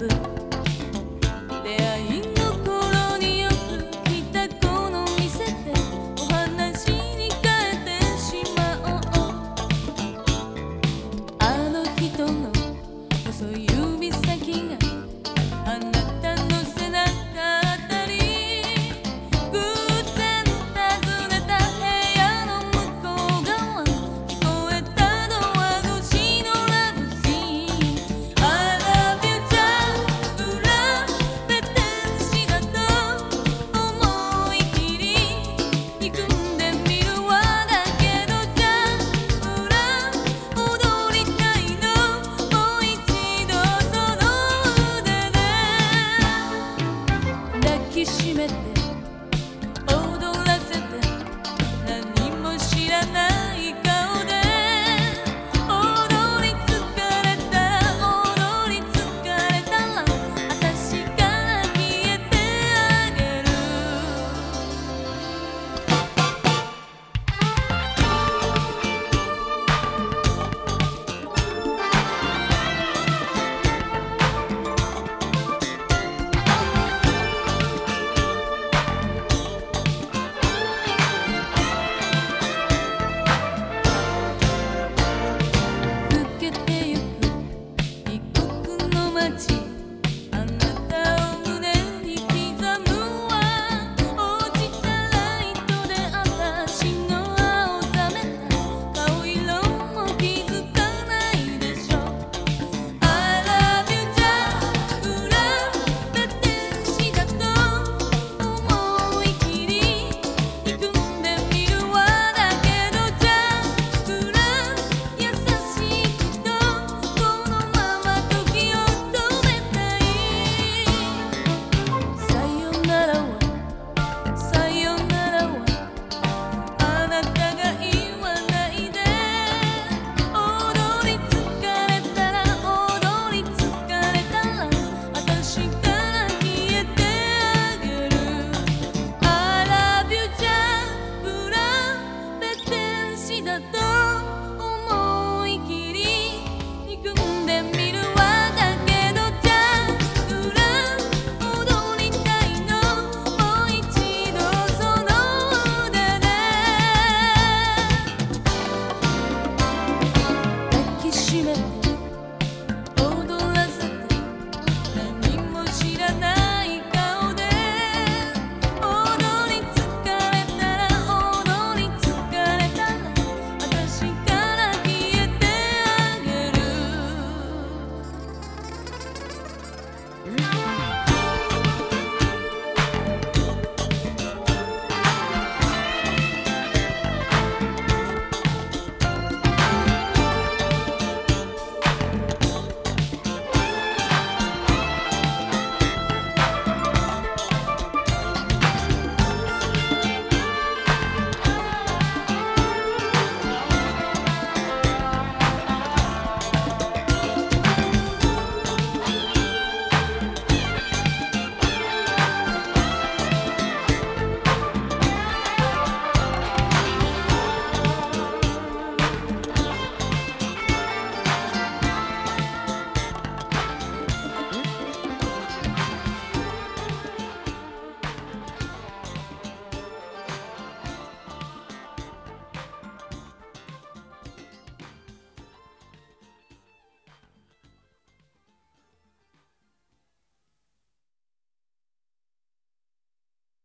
good.